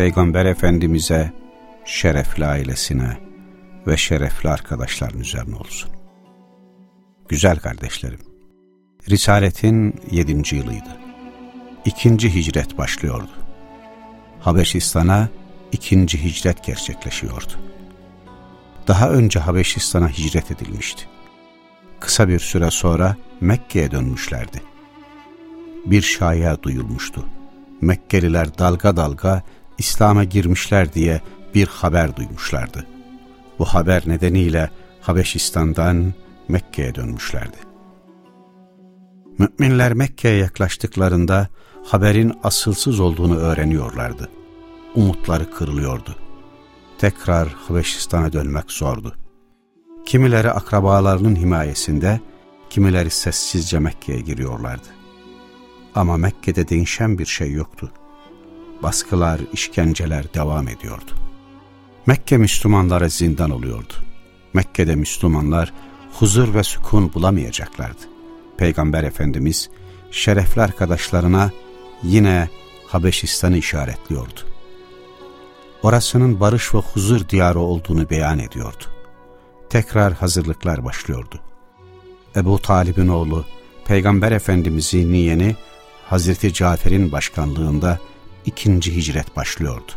Peygamber Efendimiz'e, şerefli ailesine ve şerefli arkadaşların üzerine olsun. Güzel kardeşlerim, Risaletin yedinci yılıydı. İkinci hicret başlıyordu. Habeşistan'a ikinci hicret gerçekleşiyordu. Daha önce Habeşistan'a hicret edilmişti. Kısa bir süre sonra Mekke'ye dönmüşlerdi. Bir şaya duyulmuştu. Mekkeliler dalga dalga İslam'a girmişler diye bir haber duymuşlardı. Bu haber nedeniyle Habeşistan'dan Mekke'ye dönmüşlerdi. Müminler Mekke'ye yaklaştıklarında haberin asılsız olduğunu öğreniyorlardı. Umutları kırılıyordu. Tekrar Habeşistan'a dönmek zordu. Kimileri akrabalarının himayesinde, kimileri sessizce Mekke'ye giriyorlardı. Ama Mekke'de değişen bir şey yoktu. Baskılar, işkenceler devam ediyordu. Mekke Müslümanlara zindan oluyordu. Mekke'de Müslümanlar huzur ve sükun bulamayacaklardı. Peygamber Efendimiz şerefli arkadaşlarına yine Habeşistan'ı işaretliyordu. Orasının barış ve huzur diyarı olduğunu beyan ediyordu. Tekrar hazırlıklar başlıyordu. Ebu Talib'in oğlu Peygamber Efendimizin niyeni Hazreti Cafer'in başkanlığında ikinci hicret başlıyordu.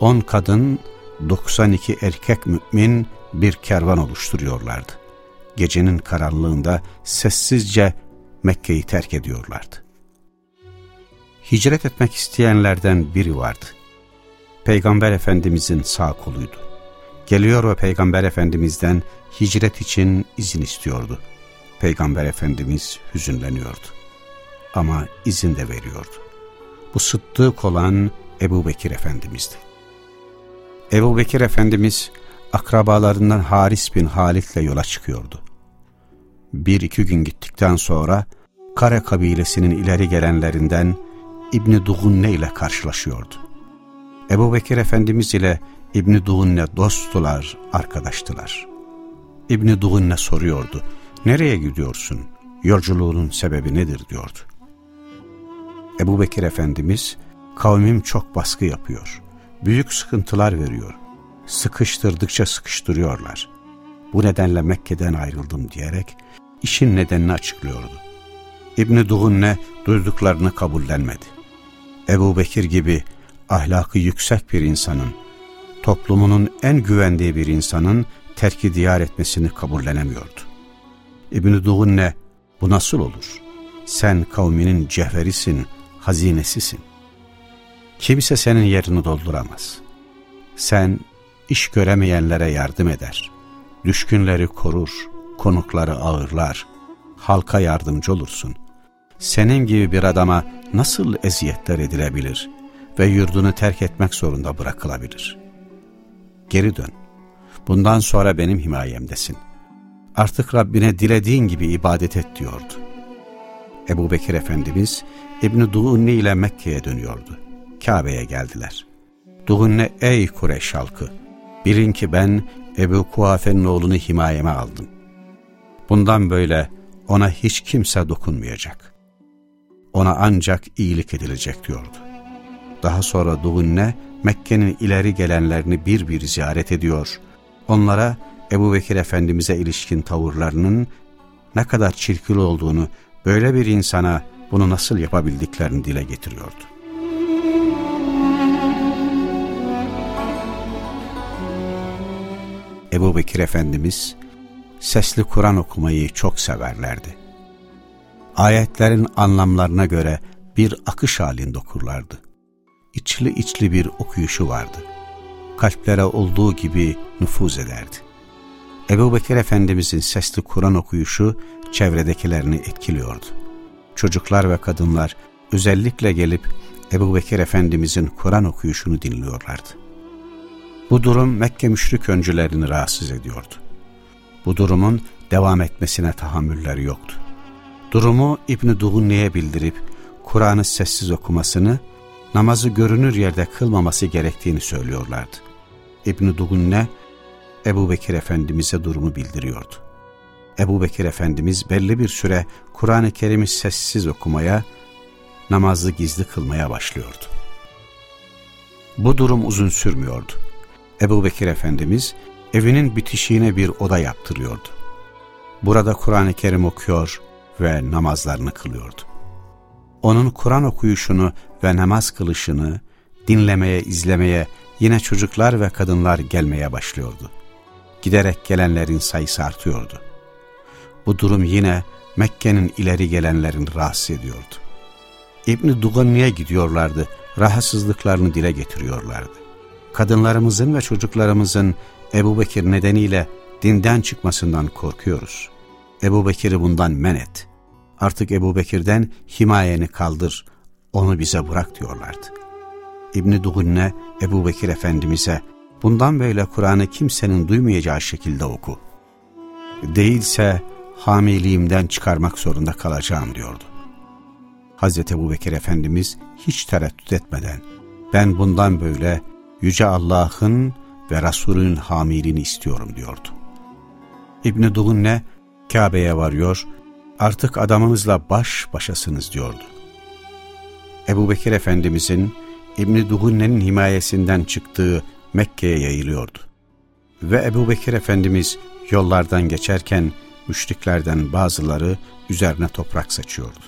On kadın, 92 erkek mümin bir kervan oluşturuyorlardı. Gecenin karanlığında sessizce Mekke'yi terk ediyorlardı. Hicret etmek isteyenlerden biri vardı. Peygamber Efendimizin sağ koluydu. Geliyor ve Peygamber Efendimiz'den hicret için izin istiyordu. Peygamber Efendimiz hüzünleniyordu. Ama izin de veriyordu. Bu sıddık olan Ebu Bekir Efendimiz'di. Ebu Bekir Efendimiz akrabalarından Haris bin Halit'le yola çıkıyordu. Bir iki gün gittikten sonra Kare kabilesinin ileri gelenlerinden İbni Dugunne ile karşılaşıyordu. Ebu Bekir Efendimiz ile İbni Dugunne dosttular, arkadaştılar. İbni Dugunne soruyordu, nereye gidiyorsun, yolculuğunun sebebi nedir diyordu. Ebu Bekir Efendimiz, kavmim çok baskı yapıyor, büyük sıkıntılar veriyor, sıkıştırdıkça sıkıştırıyorlar. Bu nedenle Mekke'den ayrıldım diyerek işin nedenini açıklıyordu. İbni Dugunne duyduklarını kabullenmedi. Ebu Bekir gibi ahlakı yüksek bir insanın, toplumunun en güvendiği bir insanın terki diyar etmesini kabullenemiyordu. İbn-i Dugunne, bu nasıl olur? Sen kavminin cevherisin, hazinesisin. Kimse senin yerini dolduramaz. Sen iş göremeyenlere yardım eder. Düşkünleri korur, konukları ağırlar. Halka yardımcı olursun. Senin gibi bir adama nasıl eziyetler edilebilir ve yurdunu terk etmek zorunda bırakılabilir? Geri dön. Bundan sonra benim himayemdesin. Artık Rabbine dilediğin gibi ibadet et diyordu. Ebu Bekir Efendimiz İbni Duğunni ile Mekke'ye dönüyordu. Kabe'ye geldiler. Duğunne ey Kureş halkı! Bilin ki ben Ebu Kuafe'nin oğlunu himayeme aldım. Bundan böyle ona hiç kimse dokunmayacak. Ona ancak iyilik edilecek diyordu. Daha sonra Duğunne Mekke'nin ileri gelenlerini bir bir ziyaret ediyor. Onlara Ebu Bekir Efendimiz'e ilişkin tavırlarının ne kadar çirkili olduğunu, böyle bir insana bunu nasıl yapabildiklerini dile getiriyordu. Ebu Bekir Efendimiz sesli Kur'an okumayı çok severlerdi. Ayetlerin anlamlarına göre bir akış halinde okurlardı. İçli içli bir okuyuşu vardı. Kalplere olduğu gibi nüfuz ederdi. Ebu Bekir Efendimizin sesli Kur'an okuyuşu çevredekilerini etkiliyordu. Çocuklar ve kadınlar özellikle gelip Ebu Bekir Efendimizin Kur'an okuyuşunu dinliyorlardı. Bu durum Mekke müşrik öncülerini rahatsız ediyordu. Bu durumun devam etmesine tahammülleri yoktu. Durumu İbn-i Duhunni'ye bildirip Kur'an'ı sessiz okumasını, namazı görünür yerde kılmaması gerektiğini söylüyorlardı. İbn-i Duhunne, Ebu Bekir Efendimiz'e durumu bildiriyordu. Ebu Bekir Efendimiz belli bir süre Kur'an-ı Kerim'i sessiz okumaya, namazı gizli kılmaya başlıyordu. Bu durum uzun sürmüyordu. Ebu Bekir Efendimiz evinin bitişiğine bir oda yaptırıyordu. Burada Kur'an-ı Kerim okuyor ve namazlarını kılıyordu. Onun Kur'an okuyuşunu ve namaz kılışını dinlemeye, izlemeye yine çocuklar ve kadınlar gelmeye başlıyordu. Giderek gelenlerin sayısı artıyordu. Bu durum yine Mekke'nin ileri gelenlerin rahatsız ediyordu. İbni Dugani'ye gidiyorlardı, rahatsızlıklarını dile getiriyorlardı. Kadınlarımızın ve çocuklarımızın Ebu Bekir nedeniyle dinden çıkmasından korkuyoruz. Ebu Bekir'i bundan men et. Artık Ebu Bekir'den himayeni kaldır, onu bize bırak diyorlardı. İbni Dugunne Ebu Bekir Efendimiz'e bundan böyle Kur'an'ı kimsenin duymayacağı şekilde oku. Değilse hamiliğimden çıkarmak zorunda kalacağım diyordu. Hazreti Ebu Bekir Efendimiz hiç tereddüt etmeden ben bundan böyle Yüce Allah'ın ve Resulünün hamiliğini istiyorum diyordu. İbni Dugunne Kabe'ye varıyor, artık adamımızla baş başasınız diyordu. Ebu Bekir Efendimizin İbni Dugunne'nin himayesinden çıktığı Mekke'ye yayılıyordu. Ve Ebu Bekir Efendimiz yollardan geçerken müşriklerden bazıları üzerine toprak saçıyordu.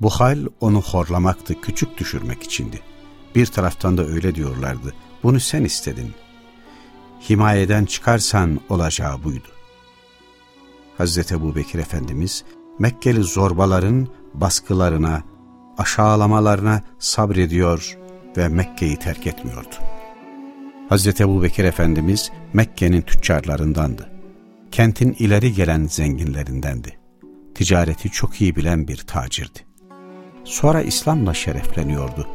Bu hal onu horlamaktı, küçük düşürmek içindi. Bir taraftan da öyle diyorlardı, bunu sen istedin. Himayeden çıkarsan olacağı buydu. Hazreti Ebu Bekir Efendimiz, Mekkeli zorbaların baskılarına, aşağılamalarına sabrediyor ve Mekke'yi terk etmiyordu. Hazreti Ebu Bekir Efendimiz Mekke'nin tüccarlarındandı. Kentin ileri gelen zenginlerindendi. Ticareti çok iyi bilen bir tacirdi. Sonra İslam'la şerefleniyordu.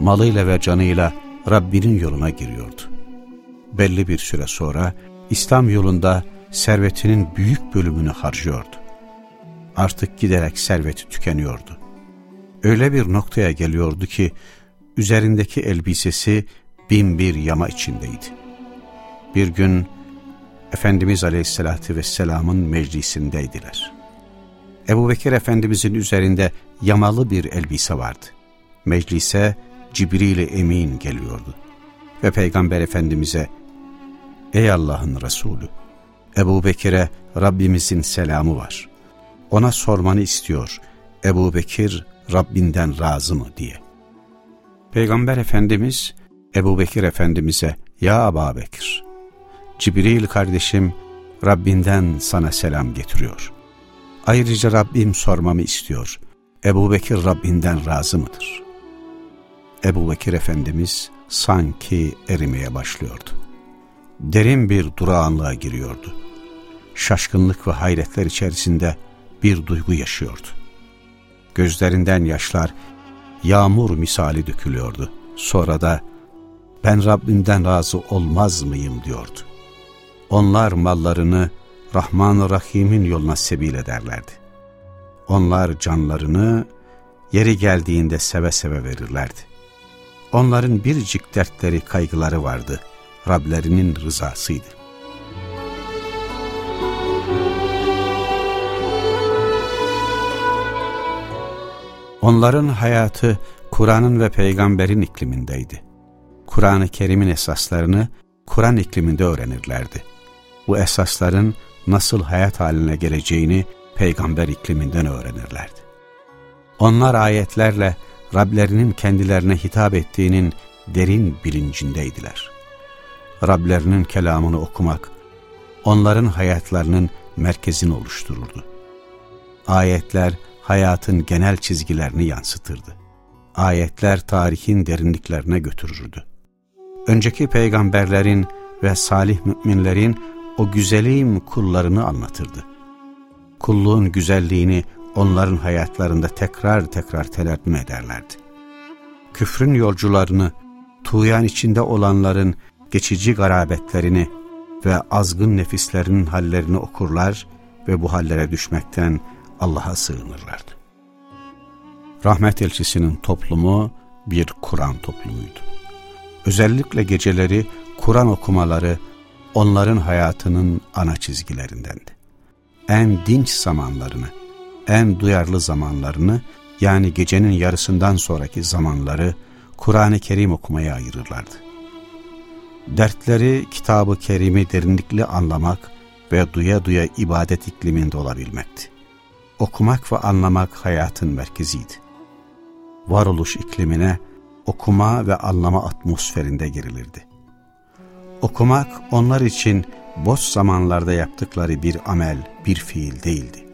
Malıyla ve canıyla Rabbinin yoluna giriyordu. Belli bir süre sonra İslam yolunda servetinin büyük bölümünü harcıyordu. Artık giderek serveti tükeniyordu. Öyle bir noktaya geliyordu ki üzerindeki elbisesi bin bir yama içindeydi. Bir gün Efendimiz Aleyhisselatü Vesselam'ın meclisindeydiler. Ebu Bekir Efendimizin üzerinde yamalı bir elbise vardı. Meclise Cibril-i Emin geliyordu. Ve Peygamber Efendimiz'e Ey Allah'ın Resulü! Ebu Bekir'e Rabbimizin selamı var. Ona sormanı istiyor. Ebu Bekir Rabbinden razı mı diye. Peygamber Efendimiz Ebu Bekir Efendimiz'e Ya Aba Bekir, Cibril kardeşim Rabbinden sana selam getiriyor. Ayrıca Rabbim sormamı istiyor. Ebu Bekir Rabbinden razı mıdır? Ebu Bekir Efendimiz sanki erimeye başlıyordu. Derin bir durağanlığa giriyordu. Şaşkınlık ve hayretler içerisinde bir duygu yaşıyordu. Gözlerinden yaşlar yağmur misali dökülüyordu. Sonra da ben Rabbimden razı olmaz mıyım diyordu. Onlar mallarını Rahman-ı Rahim'in yoluna sebil ederlerdi. Onlar canlarını yeri geldiğinde seve seve verirlerdi. Onların biricik dertleri, kaygıları vardı. Rablerinin rızasıydı. Onların hayatı Kur'an'ın ve peygamberin iklimindeydi. Kur'an-ı Kerim'in esaslarını Kur'an ikliminde öğrenirlerdi. Bu esasların nasıl hayat haline geleceğini peygamber ikliminden öğrenirlerdi. Onlar ayetlerle Rablerinin kendilerine hitap ettiğinin derin bilincindeydiler. Rablerinin kelamını okumak, onların hayatlarının merkezini oluştururdu. Ayetler hayatın genel çizgilerini yansıtırdı. Ayetler tarihin derinliklerine götürürdü. Önceki peygamberlerin ve salih müminlerin o güzelim kullarını anlatırdı. Kulluğun güzelliğini onların hayatlarında tekrar tekrar telennüm ederlerdi. Küfrün yolcularını, tuğyan içinde olanların geçici garabetlerini ve azgın nefislerinin hallerini okurlar ve bu hallere düşmekten Allah'a sığınırlardı. Rahmet elçisinin toplumu bir Kur'an toplumuydu. Özellikle geceleri Kur'an okumaları onların hayatının ana çizgilerindendi. En dinç zamanlarını, en duyarlı zamanlarını yani gecenin yarısından sonraki zamanları Kur'an-ı Kerim okumaya ayırırlardı. Dertleri kitabı kerimi derinlikli anlamak ve duya duya ibadet ikliminde olabilmekti. Okumak ve anlamak hayatın merkeziydi. Varoluş iklimine okuma ve anlama atmosferinde girilirdi. Okumak onlar için boş zamanlarda yaptıkları bir amel, bir fiil değildi.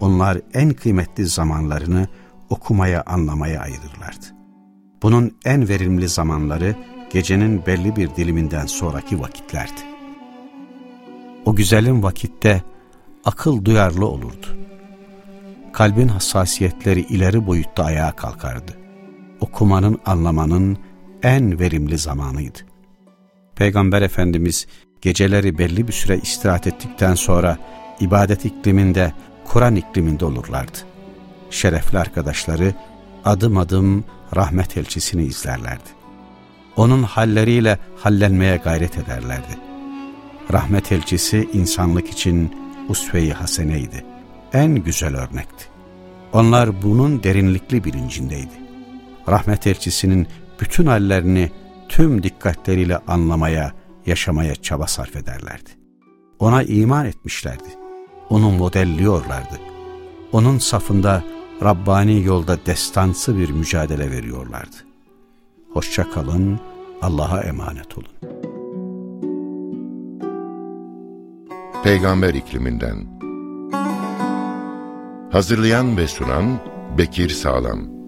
Onlar en kıymetli zamanlarını okumaya, anlamaya ayırırlardı. Bunun en verimli zamanları gecenin belli bir diliminden sonraki vakitlerdi. O güzelim vakitte akıl duyarlı olurdu. Kalbin hassasiyetleri ileri boyutta ayağa kalkardı. Okumanın, anlamanın en verimli zamanıydı. Peygamber Efendimiz geceleri belli bir süre istirahat ettikten sonra ibadet ikliminde, Kur'an ikliminde olurlardı. Şerefli arkadaşları adım adım rahmet elçisini izlerlerdi. Onun halleriyle hallenmeye gayret ederlerdi. Rahmet elçisi insanlık için usve-i haseneydi. En güzel örnekti. Onlar bunun derinlikli bilincindeydi. Rahmet elçisinin bütün hallerini tüm dikkatleriyle anlamaya, yaşamaya çaba sarf ederlerdi. Ona iman etmişlerdi. Onu modelliyorlardı. Onun safında Rabbani yolda destansı bir mücadele veriyorlardı. Hoşça kalın, Allah'a emanet olun. Peygamber ikliminden Hazırlayan ve sunan Bekir Sağlam